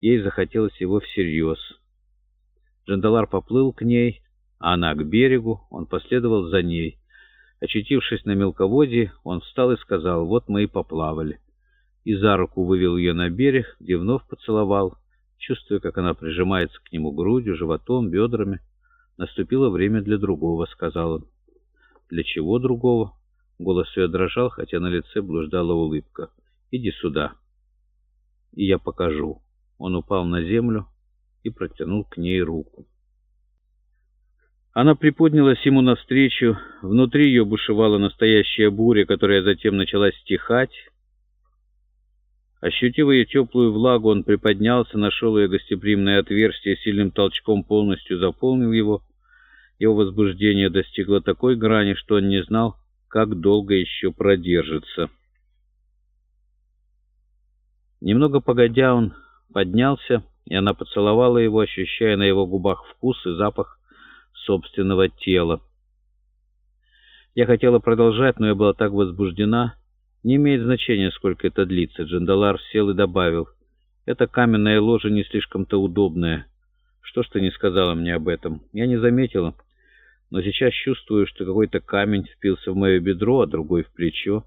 ей захотелось его всерьез. Джандалар поплыл к ней, а она к берегу, он последовал за ней. Очутившись на мелководье, он встал и сказал, «Вот мы и поплавали». И за руку вывел ее на берег, где вновь поцеловал, чувствуя, как она прижимается к нему грудью, животом, бедрами. «Наступило время для другого», — сказал он. «Для чего другого?» Голос ее дрожал, хотя на лице блуждала улыбка. «Иди сюда, и я покажу». Он упал на землю и протянул к ней руку. Она приподнялась ему навстречу, внутри ее бушевала настоящая буря, которая затем начала стихать. Ощутив ее теплую влагу, он приподнялся, нашел ее гостеприимное отверстие, сильным толчком полностью заполнил его. Его возбуждение достигло такой грани, что он не знал, как долго еще продержится. Немного погодя, он поднялся, и она поцеловала его, ощущая на его губах вкус и запах собственного тела. Я хотела продолжать, но я была так возбуждена. Не имеет значения, сколько это длится. Джандалар сел и добавил. Эта каменная ложа не слишком-то удобная. Что ж ты не сказала мне об этом? Я не заметила, но сейчас чувствую, что какой-то камень впился в мое бедро, а другой в плечо.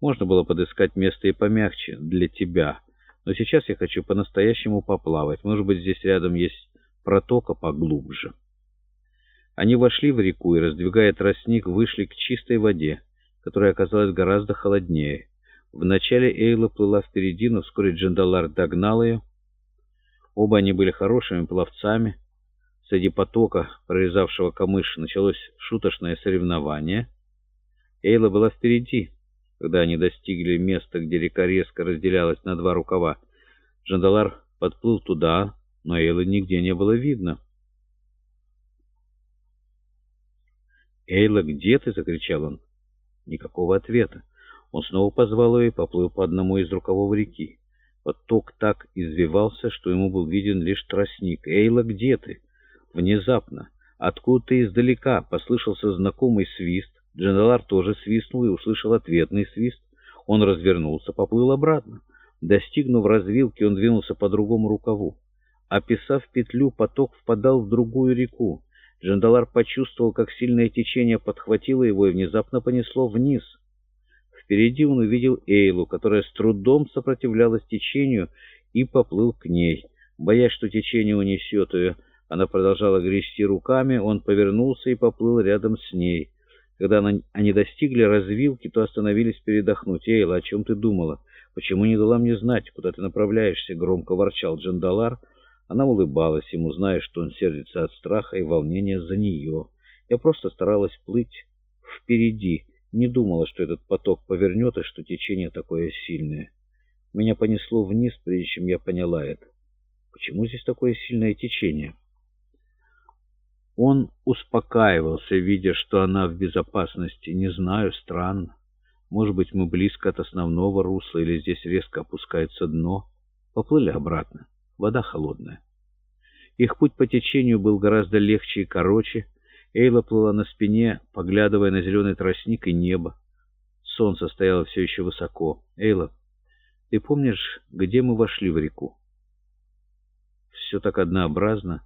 Можно было подыскать место и помягче для тебя. Но сейчас я хочу по-настоящему поплавать. Может быть, здесь рядом есть протока поглубже. Они вошли в реку и, раздвигая тростник, вышли к чистой воде, которая оказалась гораздо холоднее. Вначале Эйла плыла впереди, но вскоре Джандалар догнал ее. Оба они были хорошими пловцами. Среди потока, прорезавшего камыш, началось шуточное соревнование. Эйла была впереди, когда они достигли места, где река резко разделялась на два рукава. Джандалар подплыл туда, но Эйлы нигде не было видно. «Эйла, где ты?» — закричал он. Никакого ответа. Он снова позвал ее и поплыл по одному из рукавов реки. Поток так извивался, что ему был виден лишь тростник. «Эйла, где ты?» Внезапно, откуда-то издалека, послышался знакомый свист. Джандалар тоже свистнул и услышал ответный свист. Он развернулся, поплыл обратно. Достигнув развилки, он двинулся по другому рукаву. Описав петлю, поток впадал в другую реку. Джандалар почувствовал, как сильное течение подхватило его и внезапно понесло вниз. Впереди он увидел Эйлу, которая с трудом сопротивлялась течению, и поплыл к ней. Боясь, что течение унесет ее, она продолжала грести руками, он повернулся и поплыл рядом с ней. Когда они достигли развилки, то остановились передохнуть. «Эйла, о чем ты думала? Почему не дала мне знать, куда ты направляешься?» — громко ворчал Джандалар. Она улыбалась ему, зная, что он сердится от страха и волнения за нее. Я просто старалась плыть впереди, не думала, что этот поток повернет и что течение такое сильное. Меня понесло вниз, прежде чем я поняла это. Почему здесь такое сильное течение? Он успокаивался, видя, что она в безопасности. Не знаю, странно. Может быть, мы близко от основного русла, или здесь резко опускается дно. Поплыли обратно. Вода холодная. Их путь по течению был гораздо легче и короче. Эйла плыла на спине, поглядывая на зеленый тростник и небо. Солнце стояло все еще высоко. «Эйла, ты помнишь, где мы вошли в реку?» «Все так однообразно.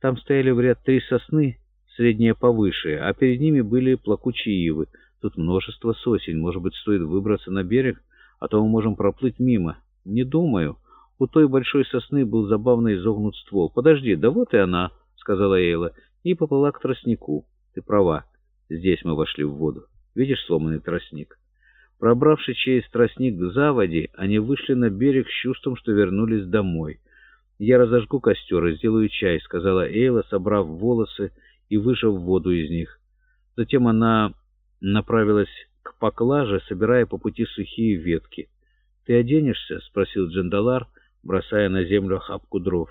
Там стояли в ряд три сосны, средние повыше, а перед ними были плакучие ивы. Тут множество сосен. Может быть, стоит выбраться на берег, а то мы можем проплыть мимо. Не думаю». У той большой сосны был забавно изогнут ствол. «Подожди, да вот и она», — сказала Эйла, и поплыла к тростнику. «Ты права, здесь мы вошли в воду. Видишь сломанный тростник?» Пробравшись через тростник к заводе, они вышли на берег с чувством, что вернулись домой. «Я разожгу костер и сделаю чай», — сказала Эйла, собрав волосы и выжав воду из них. Затем она направилась к поклаже, собирая по пути сухие ветки. «Ты оденешься?» — спросил Джандалар, — бросая на землю охапку дров.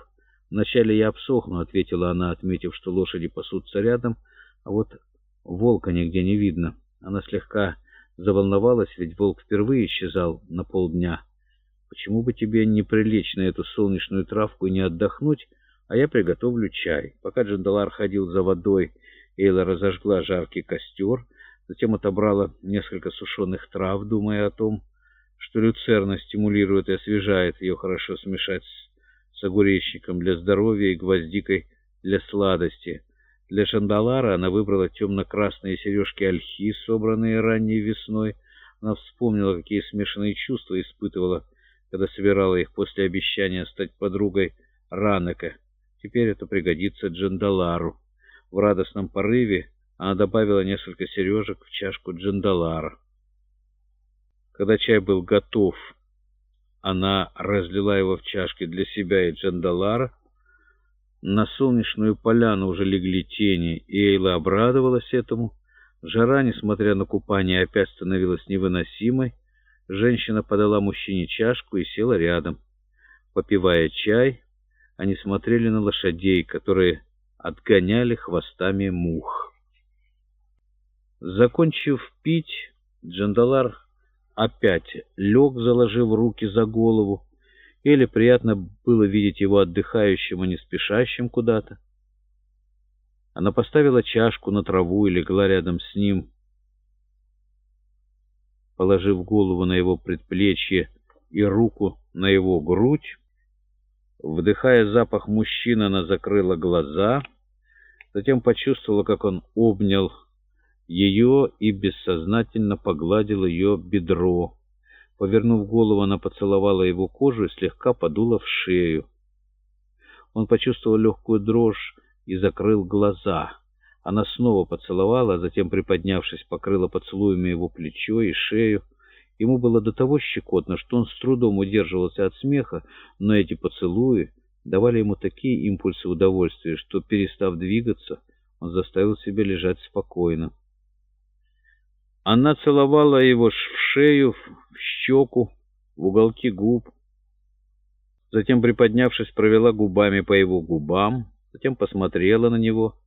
«Вначале я обсохну», — ответила она, отметив, что лошади пасутся рядом, а вот волка нигде не видно. Она слегка заволновалась, ведь волк впервые исчезал на полдня. «Почему бы тебе не прилечь на эту солнечную травку и не отдохнуть, а я приготовлю чай?» Пока Джандалар ходил за водой, Эйла разожгла жаркий костер, затем отобрала несколько сушеных трав, думая о том, что люцерна стимулирует и освежает ее, хорошо смешать с огуречником для здоровья и гвоздикой для сладости. Для Шандалара она выбрала темно-красные сережки ольхи, собранные ранней весной. Она вспомнила, какие смешанные чувства испытывала, когда собирала их после обещания стать подругой Ранека. Теперь это пригодится Джандалару. В радостном порыве она добавила несколько сережек в чашку Джандалара. Когда чай был готов, она разлила его в чашки для себя и Джандалара. На солнечную поляну уже легли тени, и Эйла обрадовалась этому. Жара, несмотря на купание, опять становилась невыносимой. Женщина подала мужчине чашку и села рядом. Попивая чай, они смотрели на лошадей, которые отгоняли хвостами мух. Закончив пить, Джандалар опять лег, заложив руки за голову. Или приятно было видеть его отдыхающим, а не спешащим куда-то. Она поставила чашку на траву и легла рядом с ним, положив голову на его предплечье и руку на его грудь. Вдыхая запах мужчины, она закрыла глаза, затем почувствовала, как он обнял ее и бессознательно погладил ее бедро. Повернув голову, она поцеловала его кожу и слегка подула в шею. Он почувствовал легкую дрожь и закрыл глаза. Она снова поцеловала, а затем, приподнявшись, покрыла поцелуями его плечо и шею. Ему было до того щекотно, что он с трудом удерживался от смеха, но эти поцелуи давали ему такие импульсы удовольствия, что, перестав двигаться, он заставил себя лежать спокойно. Она целовала его в шею, в щеку, в уголки губ. Затем, приподнявшись, провела губами по его губам, затем посмотрела на него —